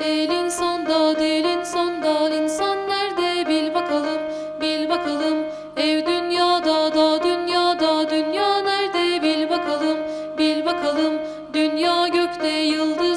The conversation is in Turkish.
Derin sonda, derin sonda insan nerede bil bakalım, bil bakalım. Ev dünyada, da dünyada, dünya nerede bil bakalım, bil bakalım. Dünya gökte yıldız